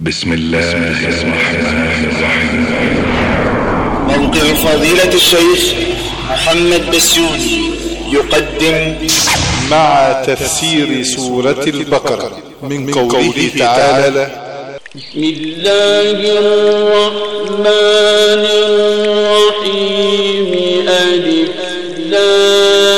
بسم الله الرحمن الرحيم. موقع فضيلة الشيخ محمد بسيوني يقدم مع تفسير سورة البقرة من قوله تعالى بسم الله الرحمن الرحيم. ألف لام.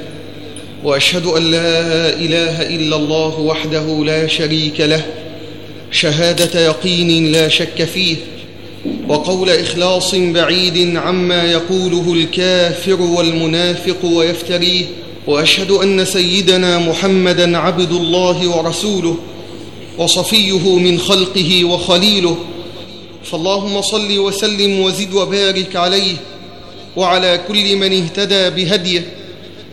وأشهد أن لا إله إلا الله وحده لا شريك له. شهادة يقين لا شك فيه وقول إخلاص بعيد عما يقوله الكافر والمنافق ويفتريه. وأشهد أن سيدنا محمدا عبد الله ورسوله وصفيه من خلقه وخليله. فاللهم صل وسلم وزد وبارك عليه وعلى كل من اهتدى بهديه.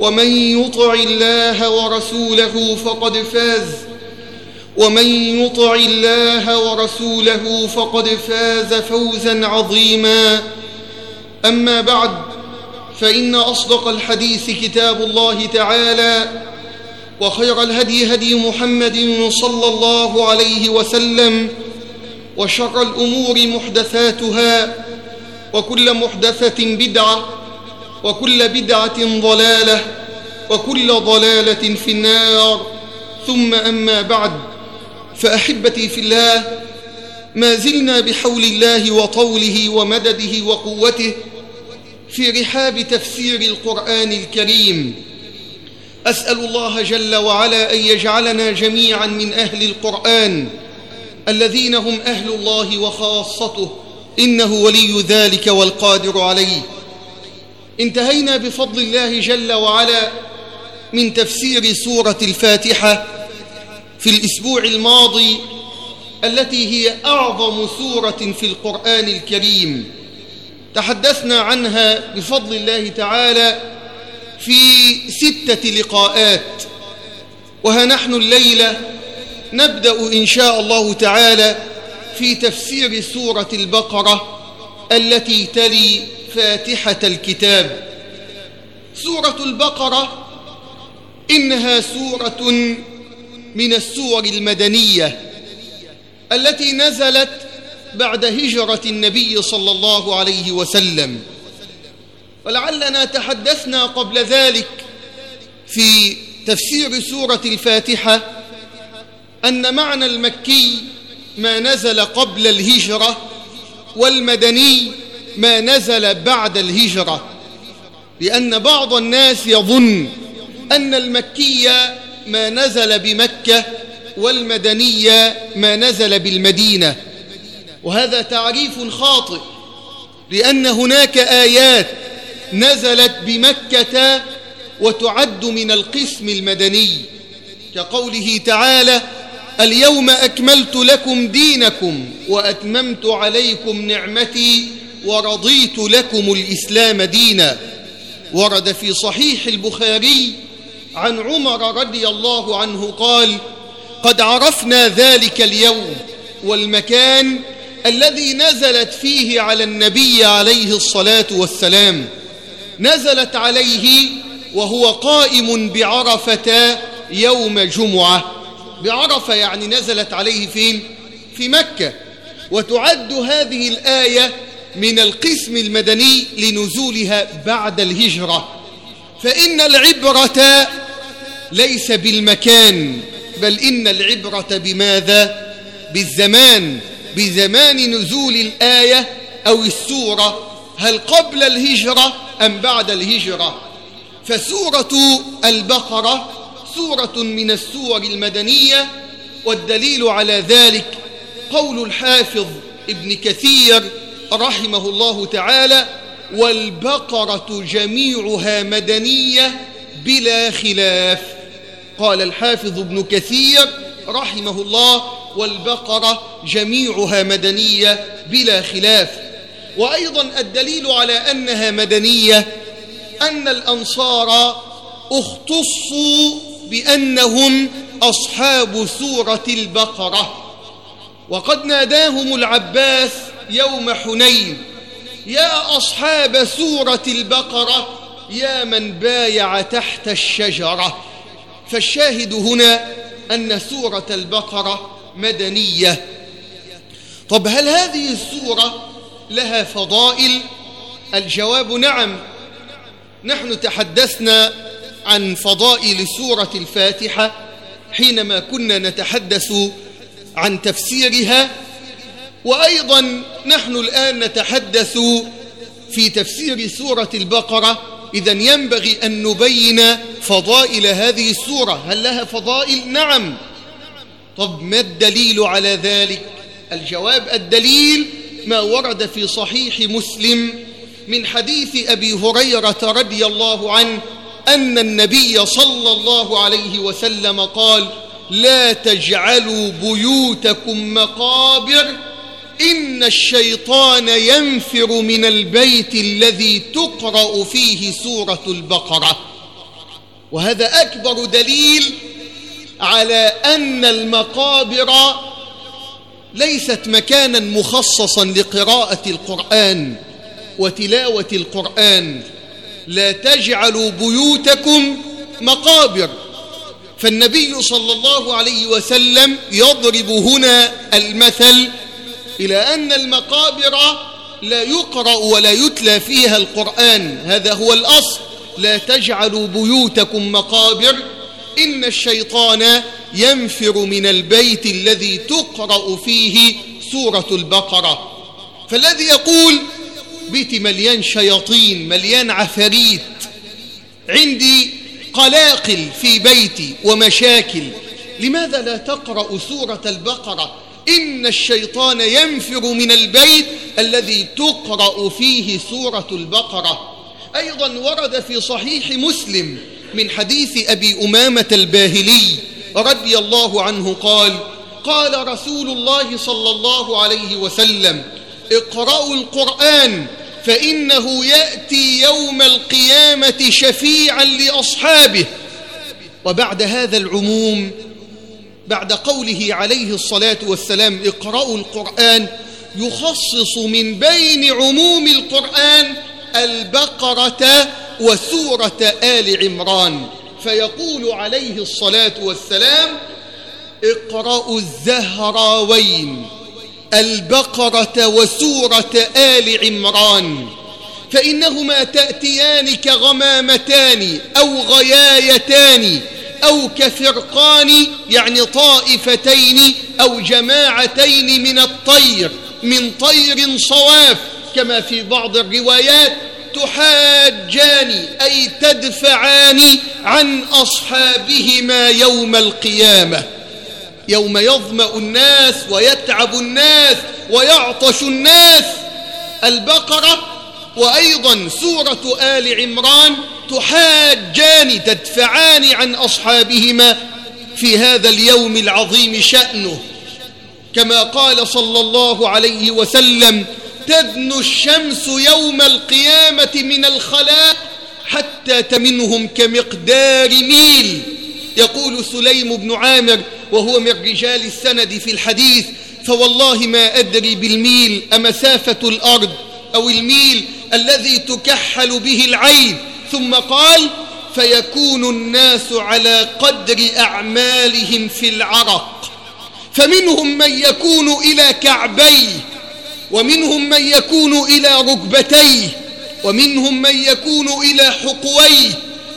ومن يطع الله ورسوله فقد فاز. ومن يطع الله ورسوله فقد فاز فوزا عظيما. أما بعد فإن أصدق الحديث كتاب الله تعالى وخير الهدي هدي محمد صلى الله عليه وسلم وشر الأمور محدثاتها وكل محدثة بدعة وكل بدعة ضلالة وكل ضلالة في النار. ثم أما بعد فأحبتي في الله ما زلنا بحول الله وطوله ومدده وقوته في رحاب تفسير القرآن الكريم. أسأل الله جل وعلا أن يجعلنا جميعا من أهل القرآن الذين هم أهل الله وخاصته إنه ولي ذلك والقادر عليه. انتهينا بفضل الله جل وعلا من تفسير سورة الفاتحة في الأسبوع الماضي التي هي أعظم سورة في القرآن الكريم. تحدثنا عنها بفضل الله تعالى في ستة لقاءات وها نحن الليلة نبدأ إن شاء الله تعالى في تفسير سورة البقرة التي تلي فاتحة الكتاب. سورة البقرة إنها سورة من السور المدنية التي نزلت بعد هجرة النبي صلى الله عليه وسلم. ولعلنا تحدثنا قبل ذلك في تفسير سورة الفاتحة أن معنى المكي ما نزل قبل الهجرة والمدني ما نزل بعد الهجرة لأن بعض الناس يظن أن المكي ما نزل بمكة والمدني ما نزل بالمدينة. وهذا تعريف خاطئ لأن هناك آيات نزلت بمكة وتعد من القسم المدني. كقوله تعالى اليوم أكملت لكم دينكم وأتممت عليكم نعمتي ورضيت لكم الإسلام دينا. ورد في صحيح البخاري عن عمر رضي الله عنه قال قد عرفنا ذلك اليوم والمكان الذي نزلت فيه على النبي عليه الصلاة والسلام. نزلت عليه وهو قائم بعرفة يوم جمعة. بعرفة يعني نزلت عليه فين؟ في مكة. وتعد هذه الآية من القسم المدني لنزولها بعد الهجرة. فإن العبرة ليس بالمكان بل إن العبرة بماذا؟ بالزمان بزمان نزول الآية أو السورة. هل قبل الهجرة أم بعد الهجرة؟ فسورة البقرة سورة من السور المدنية والدليل على ذلك قول الحافظ ابن كثير رحمه الله تعالى والبقرة جميعها مدنية بلا خلاف. قال الحافظ ابن كثير رحمه الله والبقرة جميعها مدنية بلا خلاف. وأيضا الدليل على أنها مدنية أن الأنصار اختصوا بأنهم أصحاب سورة البقرة. وقد ناداهم العباس يوم حنين. يا أصحاب سورة البقرة يا من بايع تحت الشجرة. فالشاهد هنا أن سورة البقرة مدنية. طب هل هذه السورة لها فضائل؟ الجواب نعم. نحن تحدثنا عن فضائل سورة الفاتحة حينما كنا نتحدث عن تفسيرها وأيضا نحن الآن نتحدث في تفسير سورة البقرة إذا ينبغي أن نبين فضائل هذه السورة هل لها فضائل؟ نعم طب ما الدليل على ذلك؟ الجواب الدليل ما ورد في صحيح مسلم من حديث أبي هريرة رضي الله عنه أن النبي صلى الله عليه وسلم قال لا تجعلوا بيوتكم مقابر إن الشيطان ينفر من البيت الذي تقرأ فيه سورة البقرة. وهذا أكبر دليل على أن المقابر ليست مكانا مخصصا لقراءة القرآن وتلاوة القرآن. لا تجعلوا بيوتكم مقابر. فالنبي صلى الله عليه وسلم يضرب هنا المثل إلى أن المقابر لا يقرأ ولا يتلى فيها القرآن. هذا هو الأصل. لا تجعلوا بيوتكم مقابر. إن الشيطان ينفر من البيت الذي تقرأ فيه سورة البقرة. فالذي يقول بيتي مليان شياطين مليان عفاريت. عندي قلاقل في بيتي ومشاكل. لماذا لا تقرأ سورة البقرة؟ إن الشيطان ينفر من البيت الذي تقرأ فيه سورة البقرة. أيضا ورد في صحيح مسلم من حديث أبي أمامة الباهلي رضي الله عنه قال قال رسول الله صلى الله عليه وسلم اقرأوا القرآن فإنه يأتي يوم القيامة شفيعا لأصحابه. وبعد هذا العموم بعد قوله عليه الصلاة والسلام اقرأوا القرآن يخصص من بين عموم القرآن البقرة وسورة آل عمران. فيقول عليه الصلاة والسلام اقرأوا الزهراوين البقرة وسورة آل عمران فإنهما تأتيان كغمامتان أو غيايتان أو كفرقان يعني طائفتين أو جماعتين من الطير من طير صواف كما في بعض الروايات تحاجان أي تدفعان عن أصحابهما يوم القيامة. يوم يظمأ الناس ويتعب الناس ويعطش الناس. البقرة وأيضا سورة آل عمران تحاجان تدفعان عن أصحابهما في هذا اليوم العظيم شأنه. كما قال صلى الله عليه وسلم تدنو الشمس يوم القيامة من الخلاء حتى تمنهم كمقدار ميل. يقول سليم بن عامر وهو من رجال السند في الحديث فوالله ما أدري بالميل أمسافة الأرض أو الميل الذي تكحل به العين ثم قال فيكون الناس على قدر أعمالهم في العرق. فمنهم من يكون إلى كعبيه ومنهم من يكون إلى ركبتيه ومنهم من يكون إلى حقويه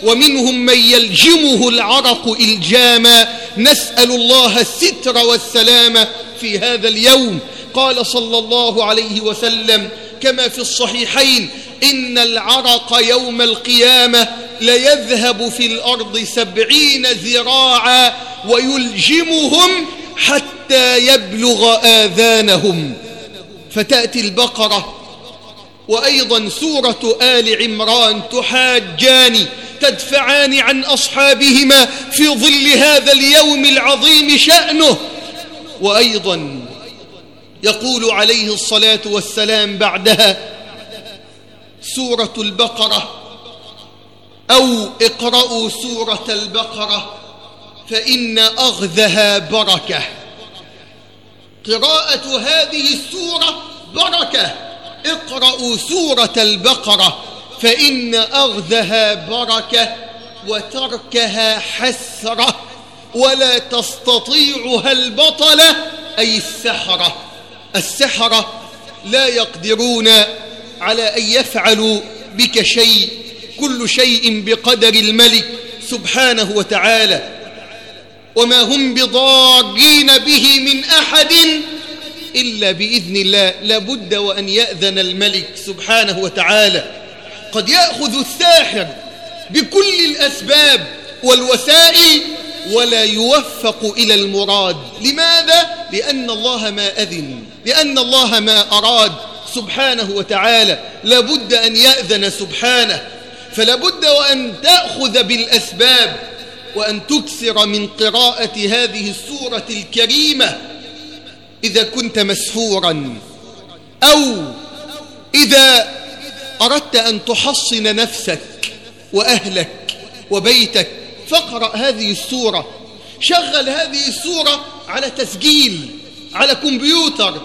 ومنهم من يلجمه العرق إلجاما. نسأل الله الستر والسلامة في هذا اليوم. قال صلى الله عليه وسلم كما في الصحيحين إن العرق يوم القيامة ليذهب في الأرض سبعين ذراعا ويلجمهم حتى يبلغ آذانهم. فتأتي البقرة وأيضا سورة آل عمران تحاجان تدفعان عن أصحابهما في ظل هذا اليوم العظيم شأنه. وأيضا يقول عليه الصلاة والسلام بعدها سورة البقرة أو اقرأوا سورة البقرة فإن أغذها بركة. قراءة هذه السورة بركة. اقرأوا سورة البقرة فإن أغذها بركة وتركها حسرة ولا تستطيعها البطلة أي السحرة. السحرة لا يقدرون على أن يفعلوا بك شيء كل شيء بقدر الملك سبحانه وتعالى. وما هم بضارين به من أحد إلا بإذن الله لابد وأن يأذن الملك سبحانه وتعالى. قد يأخذ الساحر بكل الأسباب والوسائل ولا يوفق إلى المراد. لماذا؟ لأن الله ما أذن لأن الله ما أراد. سبحانه وتعالى لابد أن يأذن سبحانه فلابد وأن تأخذ بالأسباب وأن تكثر من قراءة هذه السورة الكريمة. إذا كنت مسحورا أو إذا أردت أن تحصن نفسك وأهلك وبيتك فاقرأ هذه السورة شغل هذه السورة على تسجيل على كمبيوتر.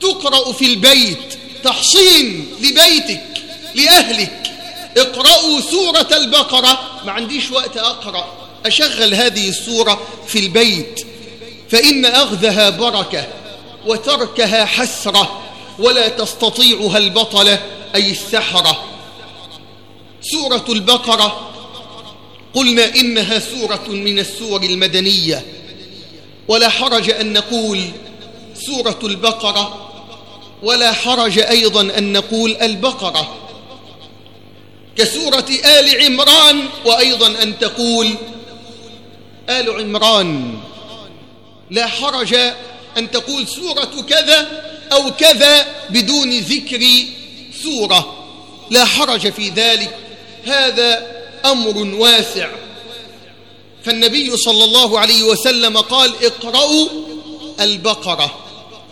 تقرأ في البيت تحصين لبيتك لأهلك. اقرأوا سورة البقرة. ما عنديش وقت أقرأ. أشغل هذه السورة في البيت. فإن أخذها بركة وتركها حسرة ولا تستطيعها البطلة أي السحرة. سورة البقرة قلنا إنها سورة من السور المدنية ولا حرج أن نقول سورة البقرة ولا حرج أيضا أن نقول البقرة. كسورة آل عمران وأيضا أن تقول آل عمران. لا حرج أن تقول سورة كذا أو كذا بدون ذكر سورة. لا حرج في ذلك. هذا أمر واسع. فالنبي صلى الله عليه وسلم قال اقرأوا البقرة.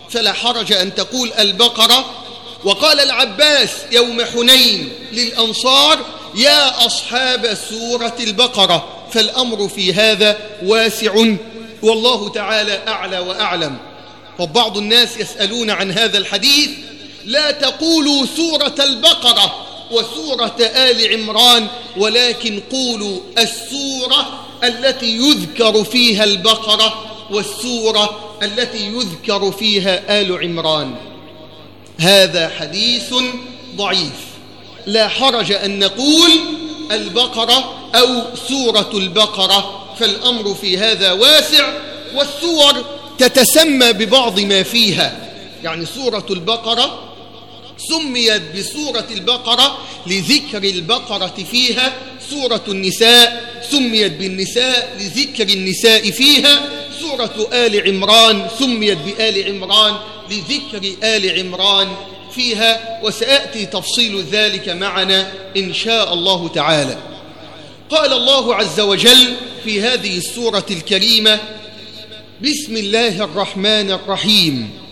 فلا حرج أن تقول البقرة. وقال العباس يوم حنين للأنصار يا أصحاب سورة البقرة فالأمر في هذا واسع والله تعالى أعلى وأعلم. فبعض الناس يسألون عن هذا الحديث لا تقولوا سورة البقرة. وسورة آل عمران ولكن قولوا السورة التي يذكر فيها البقرة والسورة التي يذكر فيها آل عمران. هذا حديث ضعيف. لا حرج أن نقول البقرة أو سورة البقرة فالأمر في هذا واسع والسور تتسمى ببعض ما فيها. يعني سورة البقرة سميت بسورة البقرة لذكر البقرة فيها سورة النساء سميت بالنساء لذكر النساء فيها سورة آل عمران سميت بآل عمران لذكر آل عمران فيها وسيأتي تفصيل ذلك معنا إن شاء الله تعالى. قال الله عز وجل في هذه السورة الكريمة بسم الله الرحمن الرحيم.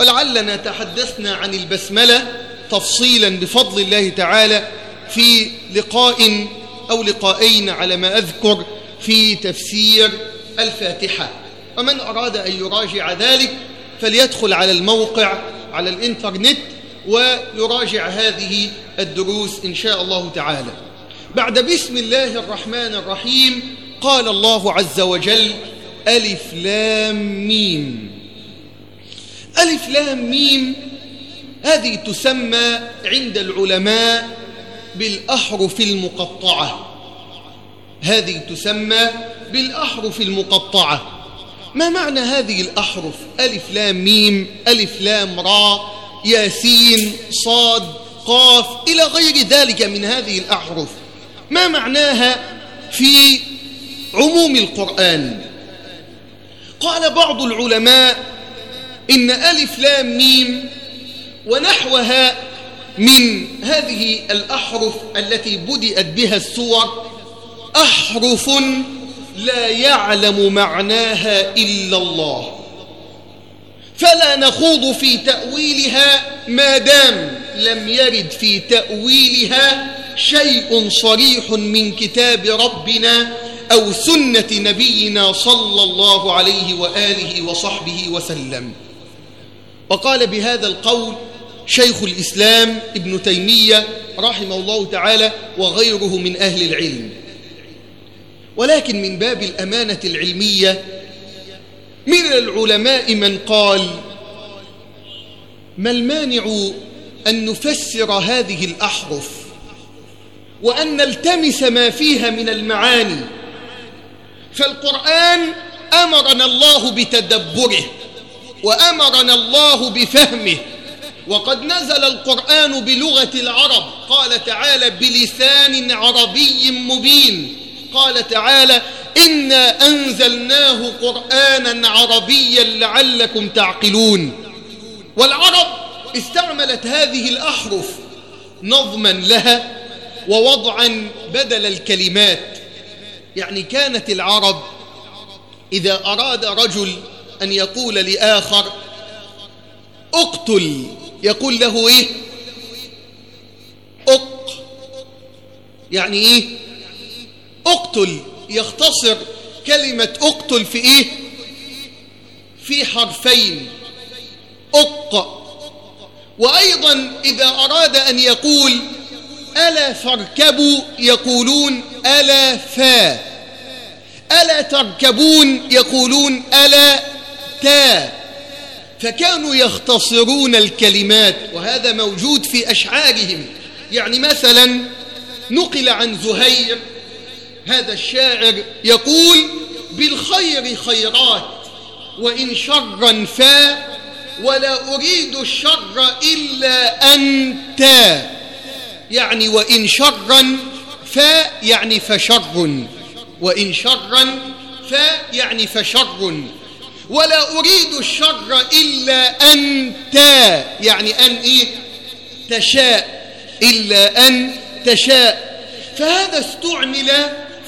ولعلنا تحدثنا عن البسملة تفصيلا بفضل الله تعالى في لقاء أو لقاءين على ما أذكر في تفسير الفاتحة. ومن أراد أن يراجع ذلك فليدخل على الموقع على الإنترنت ويراجع هذه الدروس إن شاء الله تعالى. بعد بسم الله الرحمن الرحيم قال الله عز وجل ألف لام ميم. ألف لام ميم. هذه تسمى عند العلماء بالأحرف المقطعة. هذه تسمى بالأحرف المقطعة. ما معنى هذه الأحرف؟ ألف لام ميم ألف لام را ياسين صاد قاف إلى غير ذلك من هذه الأحرف. ما معناها في عموم القرآن؟ قال بعض العلماء إن ألف لام ميم ونحوها من هذه الأحرف التي بدأت بها السور أحرف لا يعلم معناها إلا الله. فلا نخوض في تأويلها ما دام لم يرد في تأويلها شيء صريح من كتاب ربنا أو سنة نبينا صلى الله عليه وآله وصحبه وسلم. وقال بهذا القول شيخ الإسلام ابن تيمية رحمه الله تعالى وغيره من أهل العلم. ولكن من باب الأمانة العلمية من العلماء من قال ما المانع أن نفسر هذه الأحرف وأن نلتمس ما فيها من المعاني؟ فالقرآن أمرنا الله بتدبره. وأمرنا الله بفهمه. وقد نزل القرآن بلغة العرب. قال تعالى بلسان عربي مبين. قال تعالى إنا أنزلناه قرآنا عربيا لعلكم تعقلون. والعرب استعملت هذه الأحرف نظما لها ووضعا بدل الكلمات. يعني كانت العرب إذا أراد رجل أن يقول لآخر اقتل. يقول له إيه؟ أق يعني إيه؟ اقتل. يختصر كلمة اقتل في إيه؟ في حرفين. اق. وأيضا إذا أراد أن يقول ألا فاركبوا يقولون ألا فا. ألا تركبون يقولون ألا تا فكانوا يختصرون الكلمات وهذا موجود في أشعارهم. يعني مثلا نقل عن زهير هذا الشاعر يقول بالخير خيرات وإن شرا فا ولا أريد الشر إلا أنت. يعني وإن شرا فا يعني فشر وإن شرا فا يعني فشر. ولا أريد الشر إلا أنت يعني أن إيه؟ تشاء. إلا أن تشاء. فهذا استعمل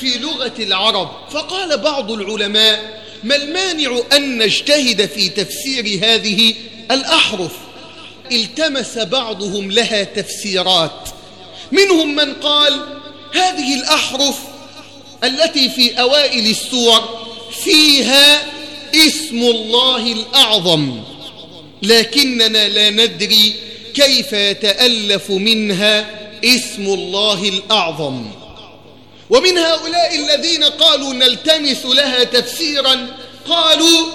في لغة العرب. فقال بعض العلماء ما المانع أن نجتهد في تفسير هذه الأحرف؟ التمس بعضهم لها تفسيرات. منهم من قال هذه الأحرف التي في أوائل السور فيها اسم الله الأعظم. لكننا لا ندري كيف يتألف منها اسم الله الأعظم. ومن هؤلاء الذين قالوا نلتمس لها تفسيرا قالوا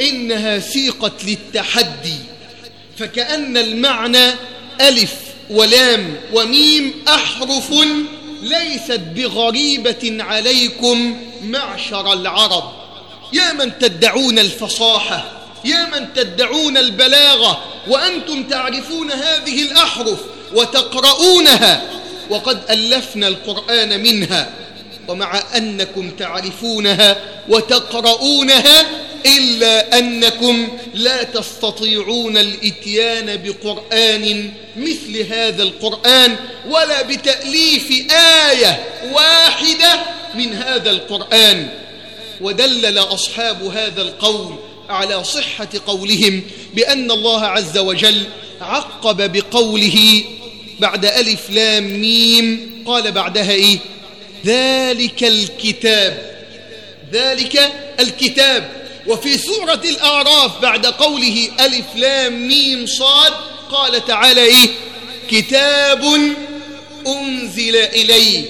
إنها سيقت للتحدي. فكأن المعنى ألف ولام وميم أحرف ليست بغريبة عليكم معشر العرب. يا من تدعون الفصاحة يا من تدعون البلاغة وأنتم تعرفون هذه الأحرف وتقرؤونها وقد ألفنا القرآن منها ومع أنكم تعرفونها وتقرؤونها إلا أنكم لا تستطيعون الإتيان بقرآن مثل هذا القرآن ولا بتأليف آية واحدة من هذا القرآن. ودلل أصحاب هذا القول على صحة قولهم بأن الله عز وجل عقب بقوله بعد ألف لام ميم قال بعدها إيه؟ ذلك الكتاب ذلك الكتاب. وفي سورة الأعراف بعد قوله ألف لام ميم صاد قال تعالى إيه؟ كتاب أنزل إليك.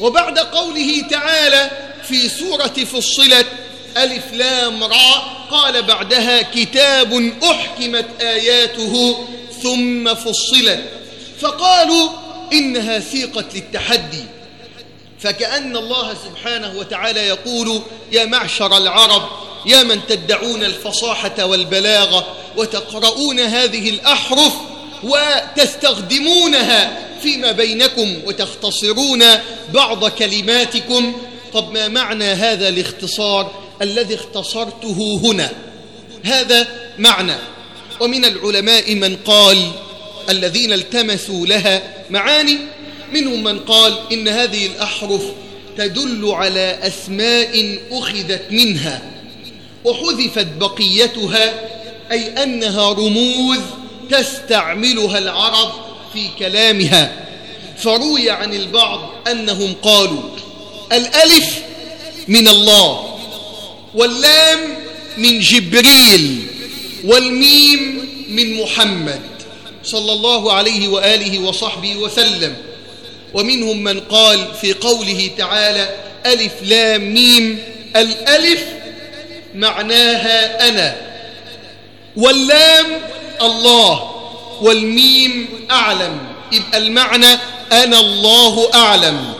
وبعد قوله تعالى في سورة فصلت ألف لام راء قال بعدها كتاب أحكمت آياته ثم فصلت. فقالوا إنها سيقة للتحدي. فكأن الله سبحانه وتعالى يقول يا معشر العرب يا من تدعون الفصاحة والبلاغة وتقرؤون هذه الأحرف وتستخدمونها فيما بينكم وتختصرون بعض كلماتكم طب ما معنى هذا الاختصار الذي اختصرته هنا؟ هذا معنى. ومن العلماء من قال الذين التمسوا لها معاني منهم من قال إن هذه الأحرف تدل على أسماء أخذت منها وحذفت بقيتها أي أنها رموز تستعملها العرب في كلامها. فروي عن البعض أنهم قالوا الألف من الله واللام من جبريل والميم من محمد صلى الله عليه وآله وصحبه وسلم. ومنهم من قال في قوله تعالى ألف لام ميم. الألف معناها أنا. واللام الله والميم أعلم. يبقى المعنى أنا الله أعلم.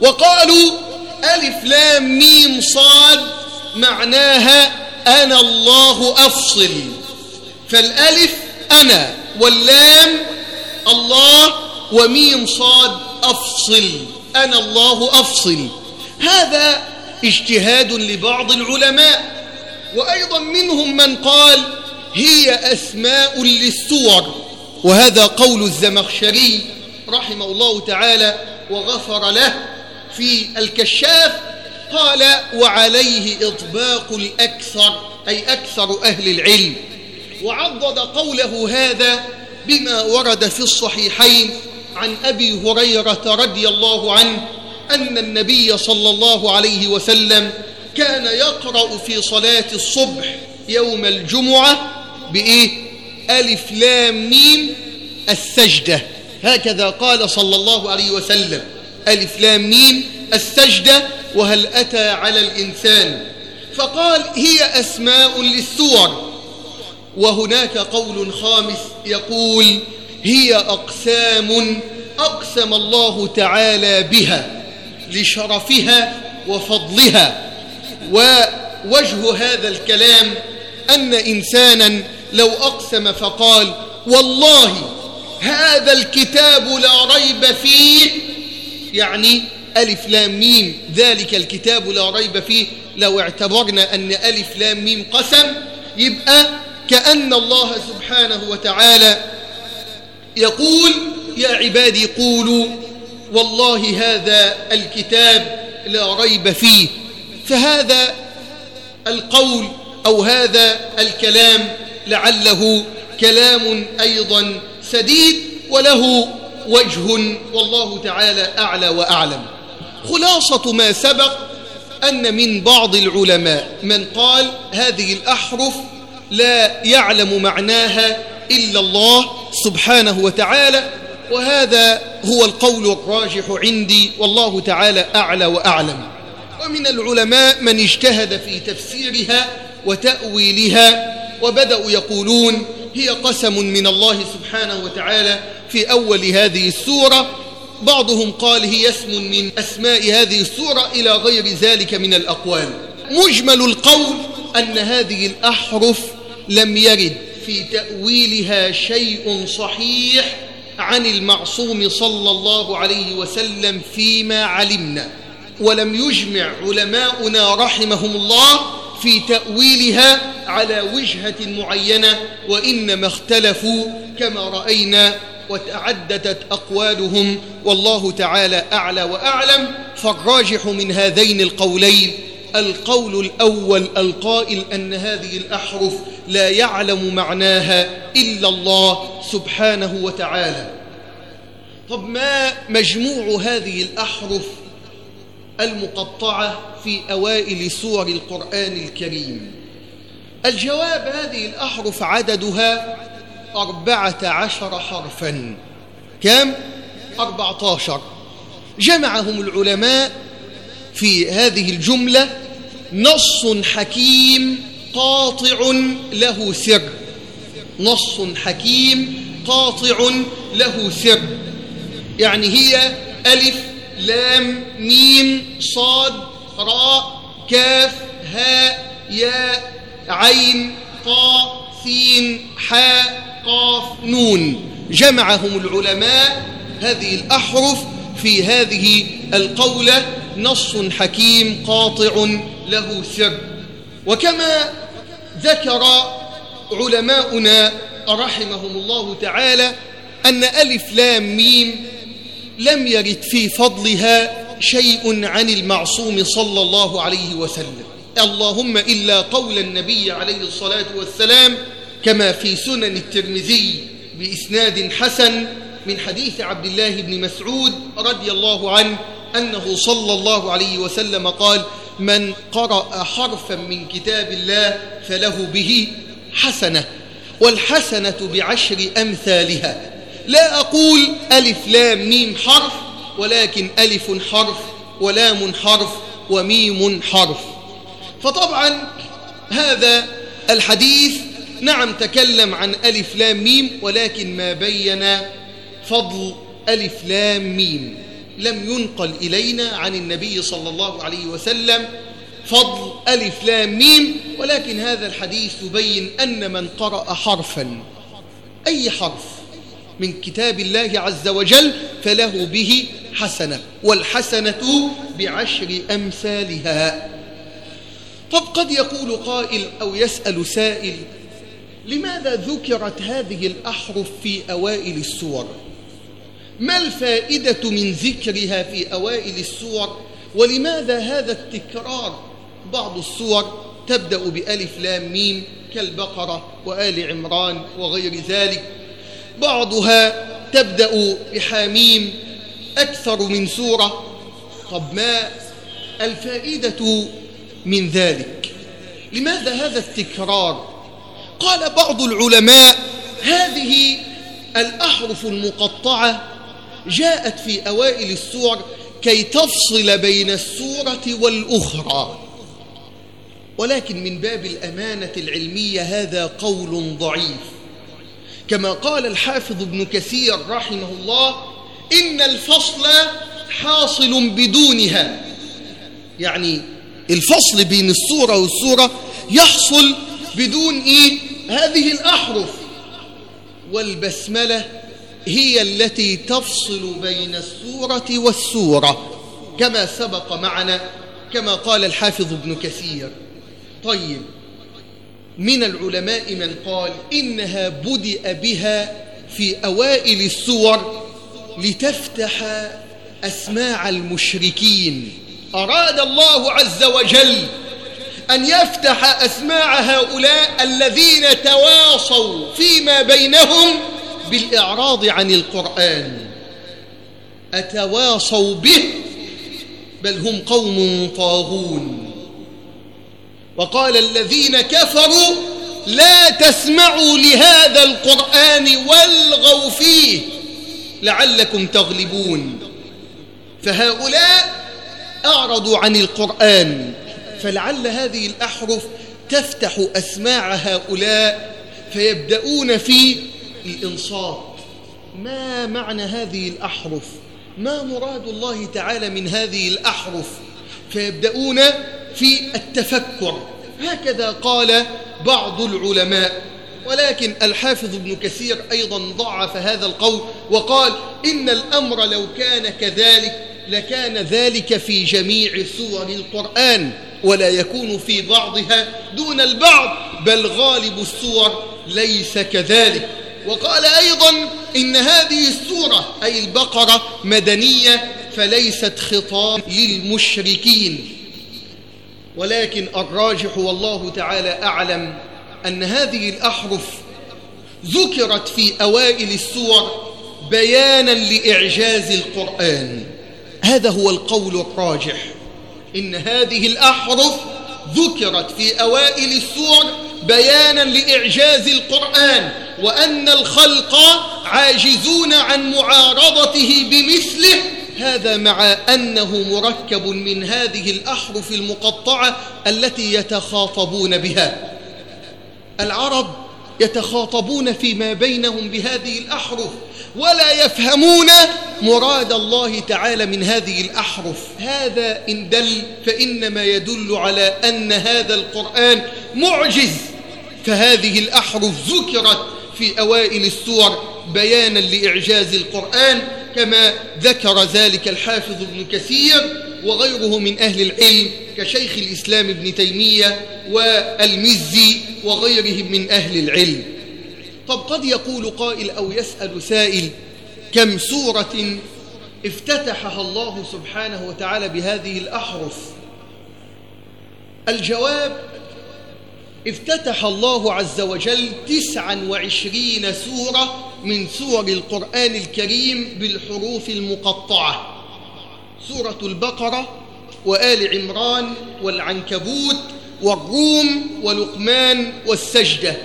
وقالوا ألف لام ميم صاد معناها أنا الله أفصل. فالألف أنا واللام الله وميم صاد أفصل. أنا الله أفصل. هذا اجتهاد لبعض العلماء. وأيضا منهم من قال هي أسماء للسور. وهذا قول الزمخشري رحمه الله تعالى وغفر له. في الكشاف قال وعليه إطباق الأكثر أي أكثر أهل العلم. وعضد قوله هذا بما ورد في الصحيحين عن أبي هريرة رضي الله عنه أن النبي صلى الله عليه وسلم كان يقرأ في صلاة الصبح يوم الجمعة بإيه؟ ألف لام ميم السجدة. هكذا قال صلى الله عليه وسلم. ألف لام ميم السجدة وهل أتى على الإنسان؟ فقال هي أسماء للسور. وهناك قول خامس يقول هي أقسام أقسم الله تعالى بها لشرفها وفضلها. ووجه هذا الكلام أن إنسانا لو أقسم فقال والله هذا الكتاب لا ريب فيه يعني ألف لام ميم. ذلك الكتاب لا ريب فيه. لو اعتبرنا أن ألف لام ميم قسم يبقى كأن الله سبحانه وتعالى يقول يا عبادي قولوا والله هذا الكتاب لا ريب فيه. فهذا القول أو هذا الكلام لعله كلام أيضا سديد وله وجه والله تعالى أعلى وأعلم. خلاصة ما سبق أن من بعض العلماء من قال هذه الأحرف لا يعلم معناها إلا الله سبحانه وتعالى وهذا هو القول الراجح عندي والله تعالى أعلى وأعلم. ومن العلماء من اجتهد في تفسيرها وتأويلها وبدأوا يقولون هي قسم من الله سبحانه وتعالى في أول هذه السورة بعضهم قال هي اسم من أسماء هذه السورة إلى غير ذلك من الأقوال. مجمل القول أن هذه الأحرف لم يرد في تأويلها شيء صحيح عن المعصوم صلى الله عليه وسلم فيما علمنا. ولم يجمع علماؤنا رحمهم الله في تأويلها على وجهة معينة وإنما اختلفوا كما رأينا وتعددت أقوالهم والله تعالى أعلى وأعلم فالراجح من هذين القولين القول الأول القائل أن هذه الأحرف لا يعلم معناها إلا الله سبحانه وتعالى. طب ما مجموع هذه الأحرف المقطعة في أوائل سور القرآن الكريم؟ الجواب هذه الأحرف عددها أربعة عشر حرفا. كم؟ أربعة عشر جمعهم العلماء في هذه الجملة نص حكيم قاطع له سر. نص حكيم قاطع له سر. يعني هي ألف لام ميم صاد راء كاف هاء ياء عين طاء سين حاء قاف نون. جمعهم العلماء هذه الأحرف في هذه القولة. نص حكيم قاطع له سر وكما ذكر علماؤنا رحمهم الله تعالى أن ألف لام ميم لم يرد في فضلها شيء عن المعصوم صلى الله عليه وسلم. اللهم إلا قول النبي عليه الصلاة والسلام كما في سنن الترمذي بإسناد حسن من حديث عبد الله بن مسعود رضي الله عنه أنه صلى الله عليه وسلم قال من قرأ حرفا من كتاب الله فله به حسنة والحسنة بعشر أمثالها. لا أقول ألف لام ميم حرف ولكن ألف حرف ولام حرف وميم حرف. فطبعا هذا الحديث نعم تكلم عن ألف لام ميم ولكن ما بين فضل ألف لام ميم. لم ينقل إلينا عن النبي صلى الله عليه وسلم فضل ألف لام ميم ولكن هذا الحديث يبين أن من قرأ حرفا أي حرف من كتاب الله عز وجل فله به حسنة والحسنة بعشر أمثالها. طب قد يقول قائل أو يسأل سائل لماذا ذكرت هذه الأحرف في أوائل السور؟ ما الفائدة من ذكرها في أوائل السور؟ ولماذا هذا التكرار؟ بعض السور تبدأ بألف لام ميم كالبقرة وآل عمران وغير ذلك. بعضها تبدأ بحاميم أكثر من سورة. طب ما الفائدة من ذلك؟ لماذا هذا التكرار؟ قال بعض العلماء هذه الأحرف المقطعة جاءت في أوائل السور كي تفصل بين السورة والأخرى. ولكن من باب الأمانة العلمية هذا قول ضعيف. كما قال الحافظ ابن كثير رحمه الله إن الفصل حاصل بدونها. يعني الفصل بين السورة والسورة يحصل بدون إيه؟ هذه الأحرف والبسملة هي التي تفصل بين السورة والسورة كما سبق معنا كما قال الحافظ ابن كثير طيب من العلماء من قال إنها بدأ بها في أوائل السور لتفتح أسماع المشركين أراد الله عز وجل أن يفتح أسماع هؤلاء الذين تواصوا فيما بينهم بالإعراض عن القرآن. أتواصوا به؟ بل هم قوم طاغون. وقال الذين كفروا لا تسمعوا لهذا القرآن والغوا فيه لعلكم تغلبون. فهؤلاء أعرضوا عن القرآن. فلعل هذه الأحرف تفتح أسماع هؤلاء فيبدأون في الإنصات. ما معنى هذه الأحرف؟ ما مراد الله تعالى من هذه الأحرف؟ فيبدأون في التفكر. هكذا قال بعض العلماء ولكن الحافظ ابن كثير أيضا ضعف هذا القول وقال إن الأمر لو كان كذلك لكان ذلك في جميع سور القرآن. ولا يكون في بعضها دون البعض بل غالب السور ليس كذلك. وقال أيضا إن هذه السورة أي البقرة مدنية فليست خطاب للمشركين. ولكن الراجح والله تعالى أعلم أن هذه الأحرف ذكرت في أوائل السور بيانا لإعجاز القرآن. هذا هو القول الراجح. إن هذه الأحرف ذكرت في أوائل السور بيانا لإعجاز القرآن وأن الخلق عاجزون عن معارضته بمثله. هذا مع أنه مركب من هذه الأحرف المقطعة التي يتخاطبون بها. العرب يتخاطبون فيما بينهم بهذه الأحرف ولا يفهمون مراد الله تعالى من هذه الأحرف. هذا إن دل فإنما يدل على أن هذا القرآن معجز. فهذه الأحرف ذكرت في أوائل السور بيانا لإعجاز القرآن كما ذكر ذلك الحافظ ابن كثير وغيره من أهل العلم. كشيخ الإسلام ابن تيمية والمزي وغيرهم من أهل العلم. طب قد يقول قائل أو يسأل سائل كم سورة افتتحها الله سبحانه وتعالى بهذه الأحرف؟ الجواب افتتح الله عز وجل تسعا وعشرين سورة من سور القرآن الكريم بالحروف المقطعة. سورة البقرة وآل عمران والعنكبوت والروم ولقمان والسجدة.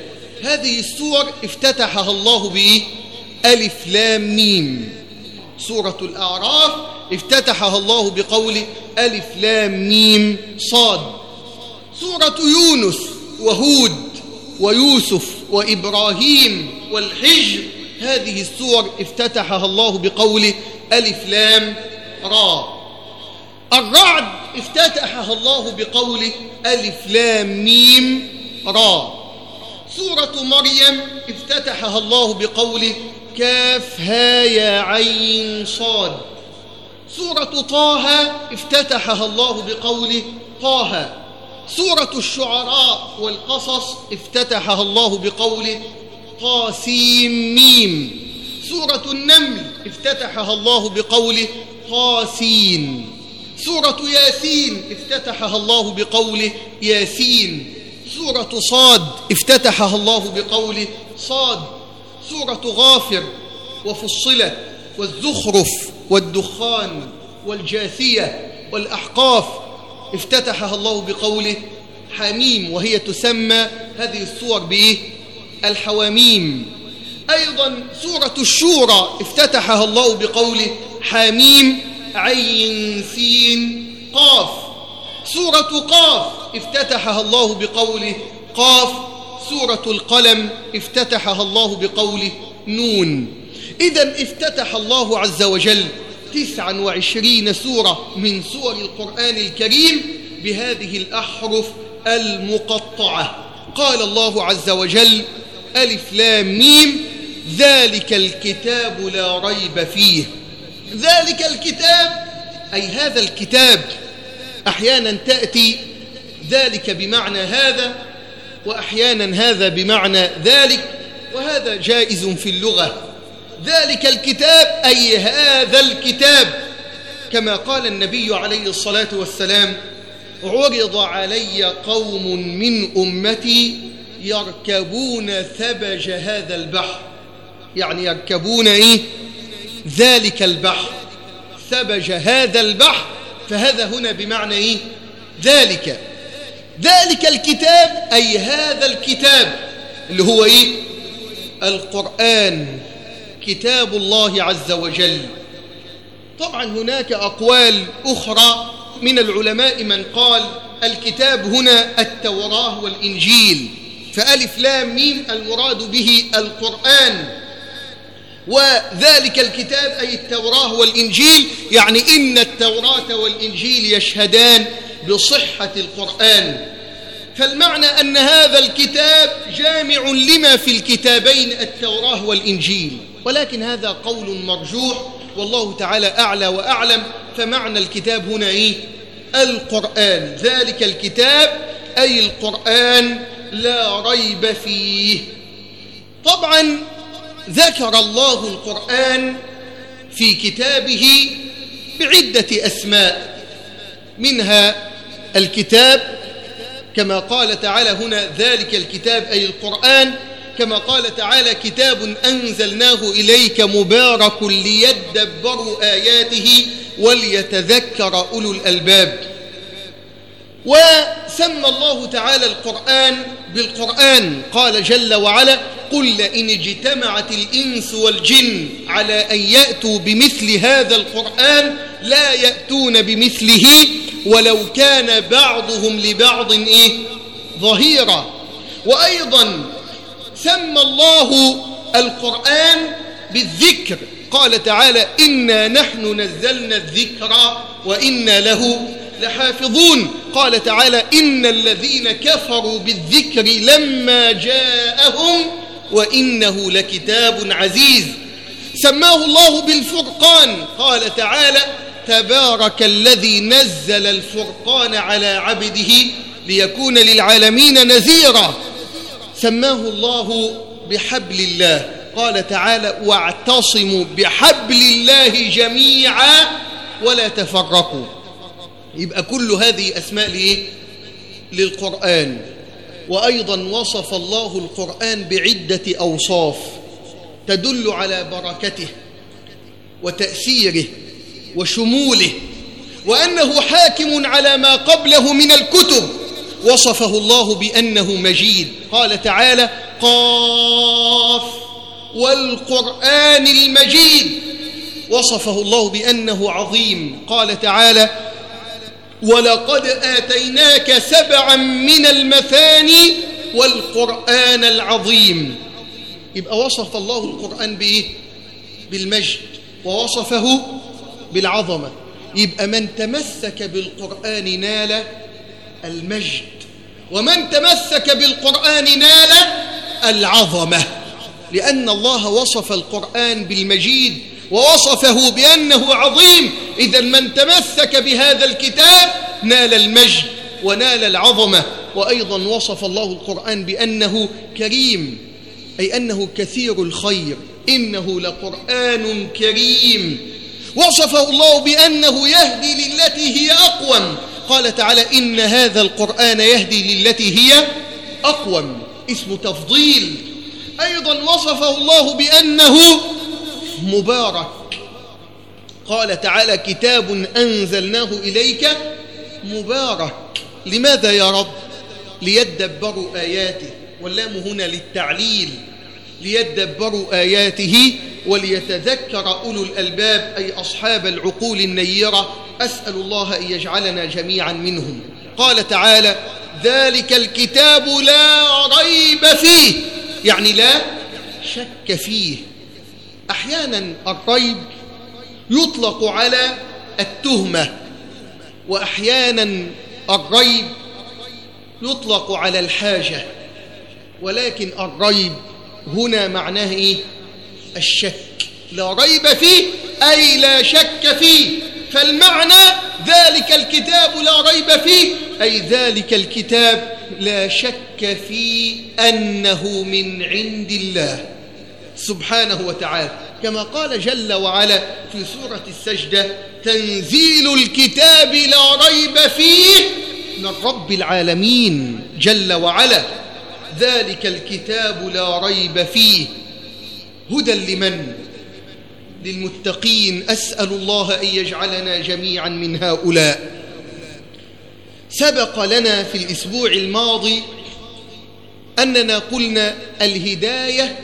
هذه السور افتتحها الله بإيه؟ ألف لام ميم. سورة الأعراف افتتحها الله بقول ألف لام ميم صاد. سورة يونس وهود ويوسف وإبراهيم والحجر. هذه السور افتتحها الله بقول ألف لام را. الرعد افتتحها الله بقوله ألف لام ميم را. سورة مريم افتتحها الله بقوله كاف ها يا عين صاد. سورة طه افتتحها الله بقوله طه. سورة الشعراء والقصص افتتحها الله بقوله طاسيم ميم. سورة النمل افتتحها الله بقوله طاسين. سورة ياسين افتتحها الله بقوله ياسين. سورة صاد افتتحها الله بقوله صاد. سورة غافر وفصلة والزخرف والدخان والجاثية والأحقاف. افتتحها الله بقوله حميم وهي تسمى هذه السور بإيه؟ الحواميم. أيضا سورة الشورى افتتحها الله بقوله حميم عين سين. قاف. سورة قاف. افتتحها الله بقوله. قاف. سورة القلم. افتتحها الله بقوله. نون. إذا افتتح الله عز وجل تسعا وعشرين سورة من سور القرآن الكريم بهذه الأحرف المقطعة. قال الله عز وجل ألف لام ميم. ذلك الكتاب لا ريب فيه. ذلك الكتاب أي هذا الكتاب أحيانا تأتي ذلك بمعنى هذا وأحيانا هذا بمعنى ذلك وهذا جائز في اللغة. ذلك الكتاب أي هذا الكتاب. كما قال النبي عليه الصلاة والسلام عرض علي قوم من أمتي يركبون ثبج هذا البحر. يعني يركبون إيه؟ ذلك البحر. ثبج هذا البحر فهذا هنا بمعنى إيه؟ ذلك. ذلك الكتاب أي هذا الكتاب اللي هو إيه؟ القرآن. كتاب الله عز وجل. طبعا هناك أقوال أخرى من العلماء من قال الكتاب هنا التوراة والإنجيل. فألف لام ميم المراد به القرآن. وذلك الكتاب أي التوراة والإنجيل يعني إن التوراة والإنجيل يشهدان بصحة القرآن. فالمعنى أن هذا الكتاب جامع لما في الكتابين التوراة والإنجيل. ولكن هذا قول مرجوح والله تعالى أعلى وأعلم. فمعنى الكتاب هنا إيه؟ القرآن. ذلك الكتاب أي القرآن لا ريب فيه. طبعا ذكر الله القرآن في كتابه بعدة أسماء منها الكتاب كما قال تعالى هنا ذلك الكتاب أي القرآن كما قال تعالى كتاب أنزلناه إليك مبارك ليدبروا آياته وليتذكر أولو الألباب. وسمى الله تعالى القرآن بالقرآن قال جل وعلا قل لئن اجتمعت الإنس والجن على أن يأتوا بمثل هذا القرآن لا يأتون بمثله ولو كان بعضهم لبعض إيه؟ ظهيرا. وأيضا سمى الله القرآن بالذكر. قال تعالى إنا نحن نزلنا الذكر وإنا له لحافظون. قال تعالى إن الذين كفروا بالذكر لما جاءهم وإنه لكتاب عزيز. سماه الله بالفرقان. قال تعالى تبارك الذي نزل الفرقان على عبده ليكون للعالمين نذيرا. سماه الله بحبل الله. قال تعالى واعتصموا بحبل الله جميعا ولا تفرقوا. يبقى كل هذه أسماء لإيه؟ للقرآن. وأيضا وصف الله القرآن بعدة أوصاف تدل على بركته وتأثيره وشموله وأنه حاكم على ما قبله من الكتب. وصفه الله بأنه مجيد. قال تعالى قاف والقرآن المجيد. وصفه الله بأنه عظيم. قال تعالى ولقد آتيناك سبعا من المثاني والقرآن العظيم. يبقى وصف الله القرآن بإيه؟ بالمجد ووصفه بالعظمة. يبقى من تمسك بالقرآن نال المجد ومن تمسك بالقرآن نال العظمة. لأن الله وصف القرآن بالمجيد ووصفه بأنه عظيم. إذا من تمسك بهذا الكتاب نال المجد ونال العظمة. وأيضا وصف الله القرآن بأنه كريم أي أنه كثير الخير. إنه لقرآن كريم. وصفه الله بأنه يهدي للتي هي أقوم. قال تعالى إن هذا القرآن يهدي للتي هي أقوم. اسم تفضيل. أيضا وصفه الله بأنه مبارك. قال تعالى كتاب أنزلناه إليك مبارك. لماذا يا رب؟ ليدبروا آياته. واللام هنا للتعليل. ليدبروا آياته وليتذكر أولو الألباب أي أصحاب العقول النيرة. أسأل الله أن يجعلنا جميعا منهم. قال تعالى ذلك الكتاب لا ريب فيه. يعني لا شك فيه. أحيانا الريب يطلق على التهمة وأحيانا الريب يطلق على الحاجة. ولكن الريب هنا معناه إيه؟ الشك. لا ريب فيه أي لا شك فيه. فالمعنى ذلك الكتاب لا ريب فيه أي ذلك الكتاب لا شك فيه أنه من عند الله سبحانه وتعالى. كما قال جل وعلا في سورة السجدة تنزيل الكتاب لا ريب فيه من رب العالمين. جل وعلا ذلك الكتاب لا ريب فيه. هدى لمن؟ للمتقين. أسأل الله أن يجعلنا جميعا من هؤلاء. سبق لنا في الأسبوع الماضي أننا قلنا الهداية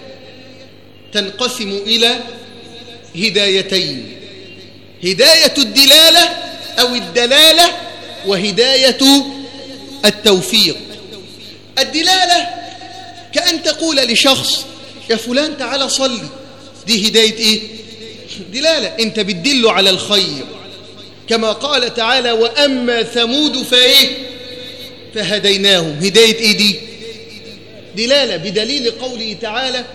تنقسم إلى هدايتين. هداية الدلالة أو الدلالة وهداية التوفيق. الدلالة كأن تقول لشخص يا فلان تعالى صلي. دي هداية إيه؟ دلالة. أنت بتدل على الخير. كما قال تعالى وأما ثمود فإيه؟ فهديناهم. هداية إيه دي؟ دلالة. بدليل قوله تعالى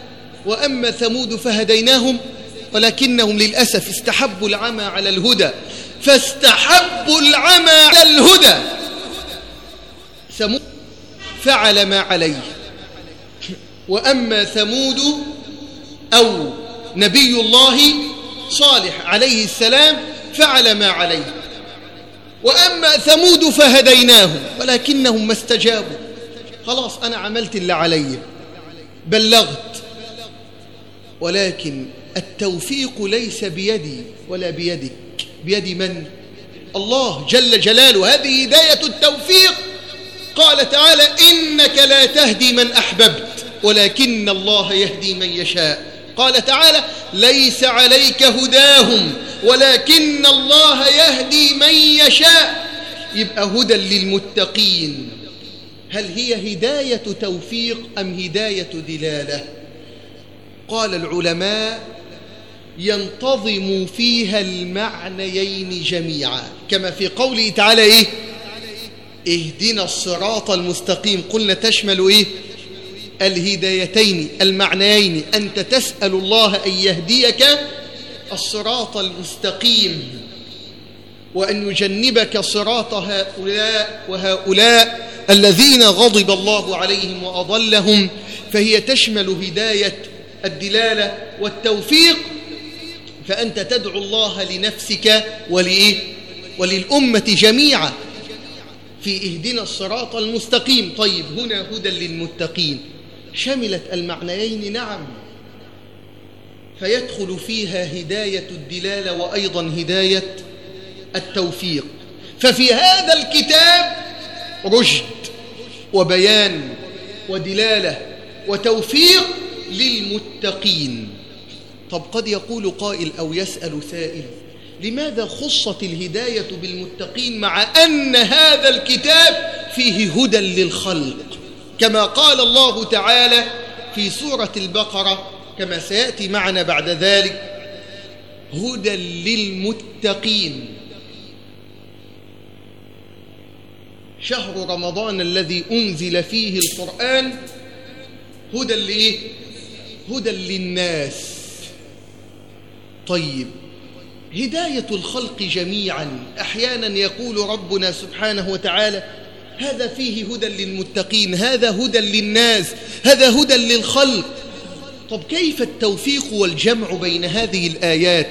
وأما ثمود فهديناهم ولكنهم للأسف استحبوا العمى على الهدى. فاستحبوا العمى على الهدى. ثمود فعل ما عليه. وأما ثمود أو نبي الله صالح عليه السلام فعل ما عليه. وأما ثمود فهديناهم ولكنهم ما استجابوا. خلاص أنا عملت اللي علي. بلغت. ولكن التوفيق ليس بيدي ولا بيدك. بيد من؟ الله جل جلاله. هذه هداية التوفيق. قال تعالى إنك لا تهدي من أحببت ولكن الله يهدي من يشاء. قال تعالى ليس عليك هداهم ولكن الله يهدي من يشاء. يبقى هدى للمتقين. هل هي هداية توفيق أم هداية دلالة؟ قال العلماء ينتظم فيها المعنيين جميعا. كما في قوله تعالى إيه؟ اهدنا الصراط المستقيم. قلنا تشمل إيه؟ الهدايتين المعنيين. أنت تسأل الله أن يهديك الصراط المستقيم وأن يجنبك صراط هؤلاء وهؤلاء الذين غضب الله عليهم وأضلهم. فهي تشمل هداية الدلالة والتوفيق فأنت تدعو الله لنفسك ولإيه؟ وللأمة جميعا في اهدنا الصراط المستقيم. طيب هنا هدى للمتقين. شملت المعنيين نعم فيدخل فيها هداية الدلالة وأيضا هداية التوفيق. ففي هذا الكتاب رشد وبيان ودلالة وتوفيق للمتقين. طب قد يقول قائل أو يسأل سائل لماذا خصت الهداية بالمتقين مع أن هذا الكتاب فيه هدى للخلق؟ كما قال الله تعالى في سورة البقرة كما سيأتي معنا بعد ذلك هدى للمتقين. شهر رمضان الذي أنزل فيه القرآن هدى لإيه؟ هدى للناس. طيب هداية الخلق جميعا. أحيانا يقول ربنا سبحانه وتعالى هذا فيه هدى للمتقين هذا هدى للناس هذا هدى للخلق. طب كيف التوفيق والجمع بين هذه الآيات؟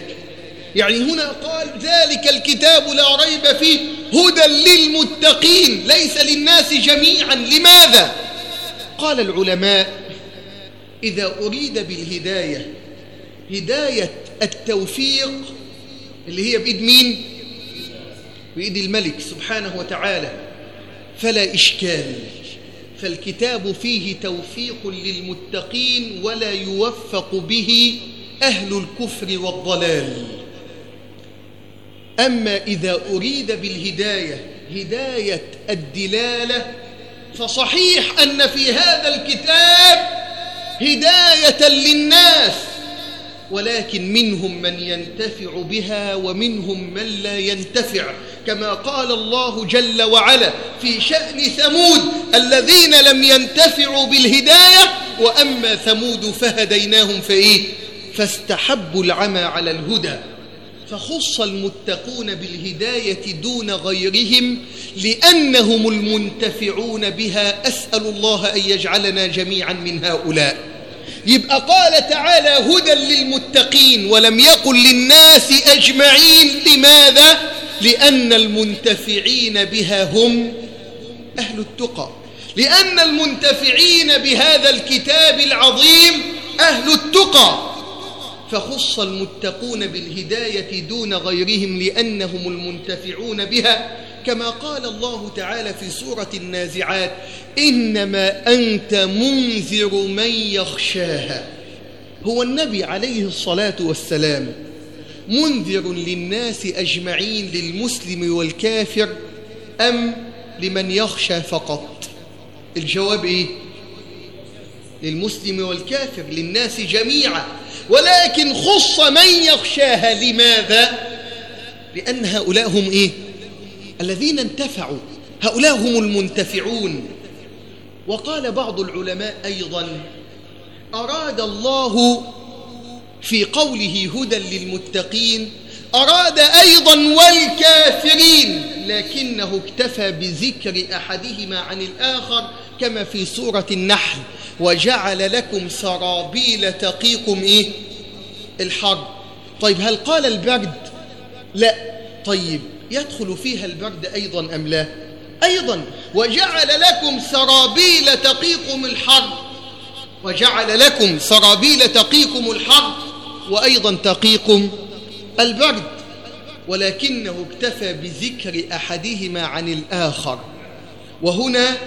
يعني هنا قال ذلك الكتاب لا ريب فيه هدى للمتقين ليس للناس جميعا. لماذا؟ قال العلماء إذا أريد بالهداية هداية التوفيق اللي هي بإيد مين؟ بإيد الملك سبحانه وتعالى. فلا إشكال. فالكتاب فيه توفيق للمتقين ولا يوفق به أهل الكفر والضلال. أما إذا أريد بالهداية هداية الدلالة فصحيح أن في هذا الكتاب هداية للناس ولكن منهم من ينتفع بها ومنهم من لا ينتفع. كما قال الله جل وعلا في شأن ثمود الذين لم ينتفعوا بالهداية وأما ثمود فهديناهم فإيه؟ فاستحبوا العمى على الهدى. فخص المتقون بالهداية دون غيرهم لأنهم المنتفعون بها. أسأل الله أن يجعلنا جميعا من هؤلاء. يبقى قال تعالى هدى للمتقين ولم يقل للناس أجمعين لماذا؟ لأن المنتفعين بها هم أهل التقى لأن المنتفعين بهذا الكتاب العظيم أهل التقى فخص المتقون بالهداية دون غيرهم لأنهم المنتفعون بها كما قال الله تعالى في سورة النازعات إنما أنت منذر من يخشاها. هو النبي عليه الصلاة والسلام منذر للناس أجمعين للمسلم والكافر أم لمن يخشى فقط؟ الجواب إيه؟ للمسلم والكافر للناس جميعا. ولكن خص من يخشاها لماذا؟ لأن هؤلاء هم إيه؟ الذين انتفعوا هؤلاء هم المنتفعون وقال بعض العلماء أيضا أراد الله في قوله هدى للمتقين أراد أيضا والكافرين لكنه اكتفى بذكر أحدهما عن الآخر كما في سورة النحل وجعل لكم سرابيل تقيكم إيه؟ الحر طيب هل قال البرد؟ لا طيب يدخل فيها البرد أيضا أم لا؟ أيضا. وجعل لكم سرابيل تقيكم الحر. وجعل لكم سرابيل تقيكم الحر. وأيضا تقيكم البرد. ولكنه اكتفى بذكر أحدهما عن الآخر. وهنا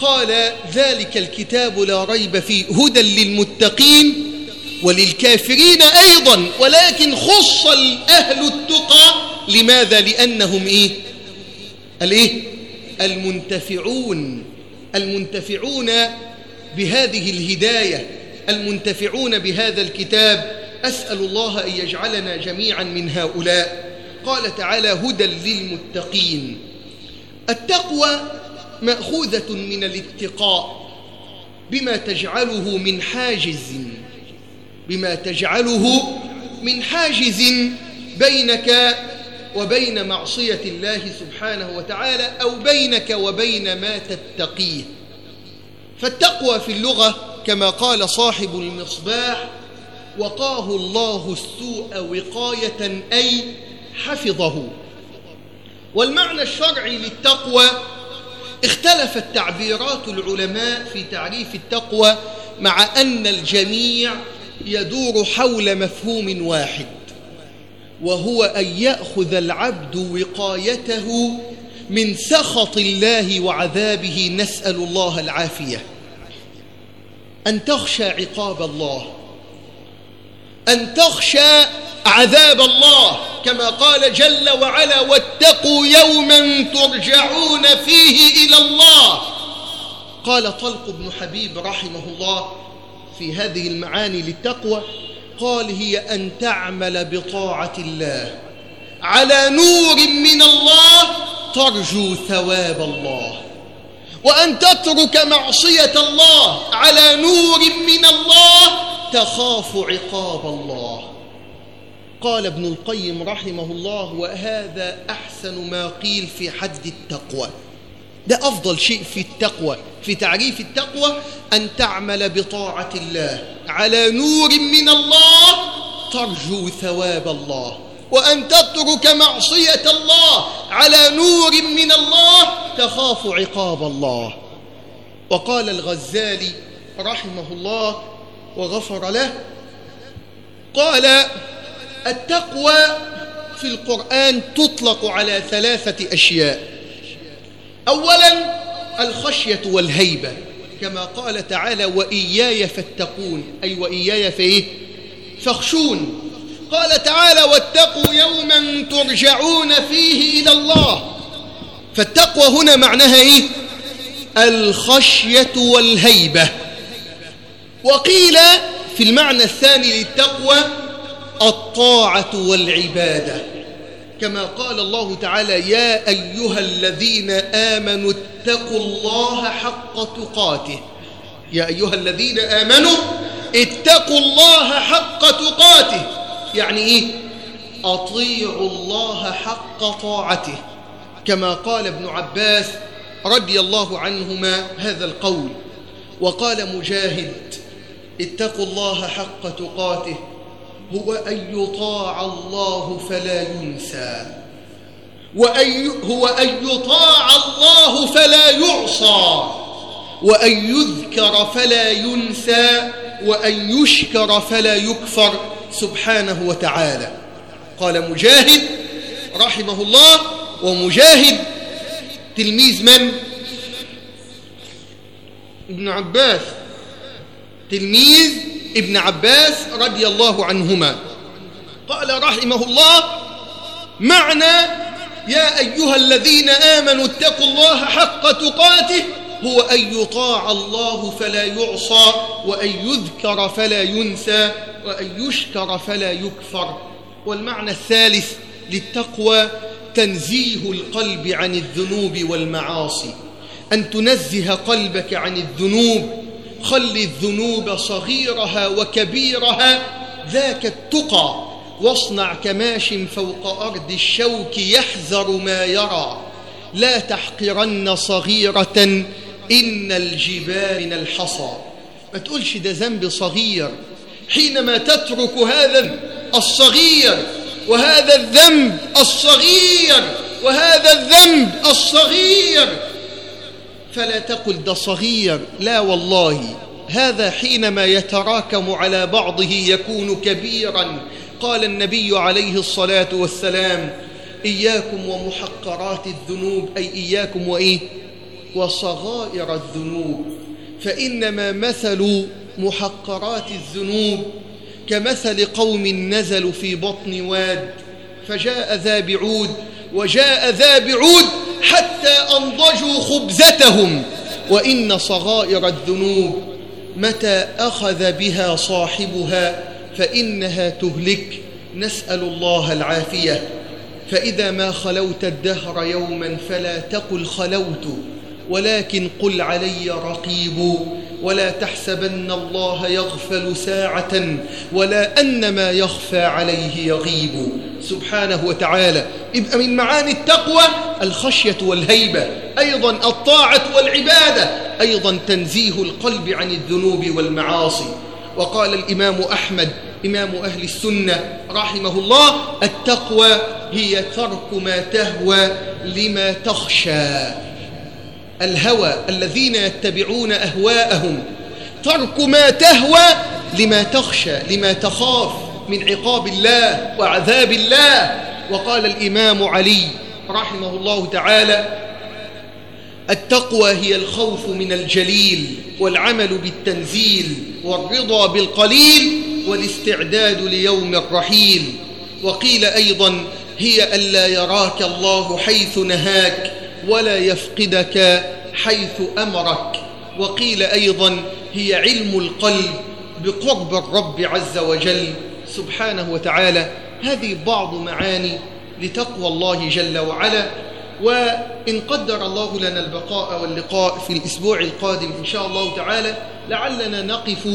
قال ذلك الكتاب لا ريب فيه هدى للمتقين وللكافرين أيضا. ولكن خص أهل التقى لماذا؟ لأنهم إيه؟ الإيه؟ المنتفعون المنتفعون بهذه الهداية المنتفعون بهذا الكتاب أسأل الله أن يجعلنا جميعا من هؤلاء قال تعالى هدى للمتقين التقوى مأخوذة من الاتقاء بما تجعله من حاجز بما تجعله من حاجز بينك وبين معصية الله سبحانه وتعالى أو بينك وبين ما تتقيه. فالتقوى في اللغة كما قال صاحب المصباح وقاه الله السوء وقاية أي حفظه. والمعنى الشرعي للتقوى اختلفت تعبيرات العلماء في تعريف التقوى مع أن الجميع يدور حول مفهوم واحد. وهو أن يأخذ العبد وقايته من سخط الله وعذابه نسأل الله العافية. أن تخشى عقاب الله. أن تخشى عذاب الله كما قال جل وعلا واتقوا يوما ترجعون فيه إلى الله. قال طلق بن حبيب رحمه الله في هذه المعاني للتقوى قال هي أن تعمل بطاعة الله. على نور من الله ترجو ثواب الله. وأن تترك معصية الله على نور من الله تخاف عقاب الله. قال ابن القيم رحمه الله وهذا أحسن ما قيل في حد التقوى. ده أفضل شيء في التقوى في تعريف التقوى أن تعمل بطاعة الله. على نور من الله ترجو ثواب الله. وأن تترك معصية الله. على نور من الله تخاف عقاب الله. وقال الغزالي رحمه الله وغفر له قال التقوى في القرآن تطلق على ثلاثة أشياء. أولا الخشية والهيبة كما قال تعالى وإياي فاتقون أي وإياي فإيه فاخشون. قال تعالى واتقوا يوما ترجعون فيه إلى الله فالتقوى هنا معناها إيه؟ الخشية والهيبة. وقيل في المعنى الثاني للتقوى الطاعة والعبادة. كما قال الله تعالى يا أيها الذين آمنوا اتقوا الله حق تقاته. يا أيها الذين آمنوا اتقوا الله حق تقاته. يعني إيه؟ أطيعوا الله حق طاعته. كما قال ابن عباس رضي الله عنهما هذا القول. وقال مجاهد اتقوا الله حق تقاته. هو أن يطاع الله فلا ينسى. وأن هو أن يطاع الله فلا يعصى. وأن يذكر فلا ينسى. وأن يشكر فلا يكفر. سبحانه وتعالى. قال مجاهد رحمه الله ومجاهد تلميذ من؟ ابن عباس. تلميذ ابن عباس رضي الله عنهما. قال رحمه الله معنى يا أيها الذين آمنوا اتقوا الله حق تقاته هو أن يطاع الله فلا يعصى وأن يذكر فلا ينسى وأن يشكر فلا يكفر. والمعنى الثالث للتقوى تنزيه القلب عن الذنوب والمعاصي. أن تنزه قلبك عن الذنوب خل الذنوب صغيرها وكبيرها ذاك التقى. واصنع كماش فوق أرض الشوك يحذر ما يرى. لا تحقرن صغيرة إن الجبال من الحصى. ما تقولش ده ذنب صغير. حينما تترك هذا الصغير وهذا الذنب الصغير وهذا الذنب الصغير فلا تقل ده صغير. لا والله هذا حينما يتراكم على بعضه يكون كبيرا. قال النبي عليه الصلاة والسلام إياكم ومحقرات الذنوب أي إياكم وإيه؟ وصغائر الذنوب. فإنما مثل محقرات الذنوب كمثل قوم نزلوا في بطن واد فجاء ذا بعود وجاء ذا بعود حتى أنضجوا خبزتهم. وإن صغائر الذنوب متى أخذ بها صاحبها فإنها تهلك. نسأل الله العافية. فإذا ما خلوت الدهر يوما فلا تقل خلوت ولكن قل علي رقيب. ولا تحسبن الله يغفل ساعة ولا أن ما يخفى عليه يغيب. سبحانه وتعالى. يبقى من معاني التقوى الخشية والهيبة. أيضا الطاعة والعبادة. أيضا تنزيه القلب عن الذنوب والمعاصي. وقال الإمام أحمد إمام أهل السنة رحمه الله التقوى هي ترك ما تهوى لما تخشى. الهوى الذين يتبعون أهواءهم. ترك ما تهوى لما تخشى لما تخاف من عقاب الله وعذاب الله. وقال الإمام علي رحمه الله تعالى التقوى هي الخوف من الجليل والعمل بالتنزيل والرضا بالقليل والاستعداد ليوم الرحيل. وقيل أيضا هي ألا يراك الله حيث نهاك. ولا يفقدك حيث أمرك. وقيل أيضا هي علم القلب بقرب الرب عز وجل. سبحانه وتعالى هذه بعض معاني لتقوى الله جل وعلا. وإن قدر الله لنا البقاء واللقاء في الأسبوع القادم إن شاء الله تعالى لعلنا نقف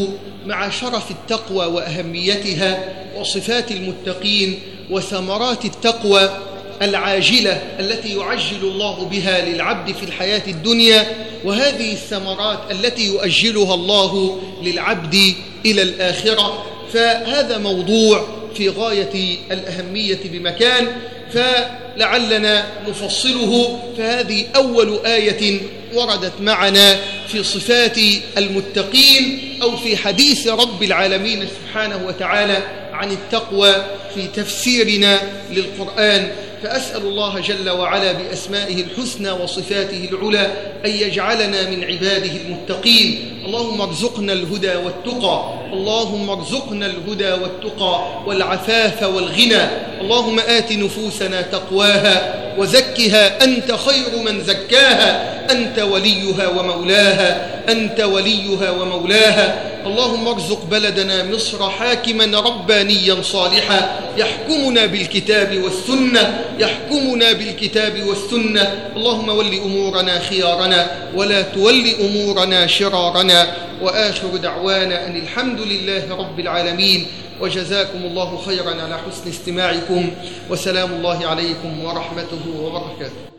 مع شرف التقوى وأهميتها وصفات المتقين وثمرات التقوى العاجلة التي يعجل الله بها للعبد في الحياة الدنيا وهذه الثمرات التي يؤجلها الله للعبد إلى الآخرة. فهذا موضوع في غاية الأهمية بمكان فلعلنا نفصله. فهذه أول آية وردت معنا في صفات المتقين أو في حديث رب العالمين سبحانه وتعالى عن التقوى في تفسيرنا للقرآن. فأسأل الله جل وعلا بأسمائه الحسنى وصفاته العلى أن يجعلنا من عباده المتقين. اللهم ارزقنا الهدى والتقى. اللهم ارزقنا الهدى والتقى والعفاف والغنى. اللهم آت نفوسنا تقواها. وزكها أنت خير من زكاها أنت وليها ومولاها أنت وليها ومولاها. اللهم ارزق بلدنا مصر حاكما ربانيا صالحا. يحكمنا بالكتاب والسنة يحكمنا بالكتاب والسنة. اللهم ول أمورنا خيارنا ولا تول أمورنا شرارنا. وآخر دعوانا أن الحمد لله رب العالمين وجزاكم الله خيرا على حسن استماعكم وسلام الله عليكم ورحمته وبركاته.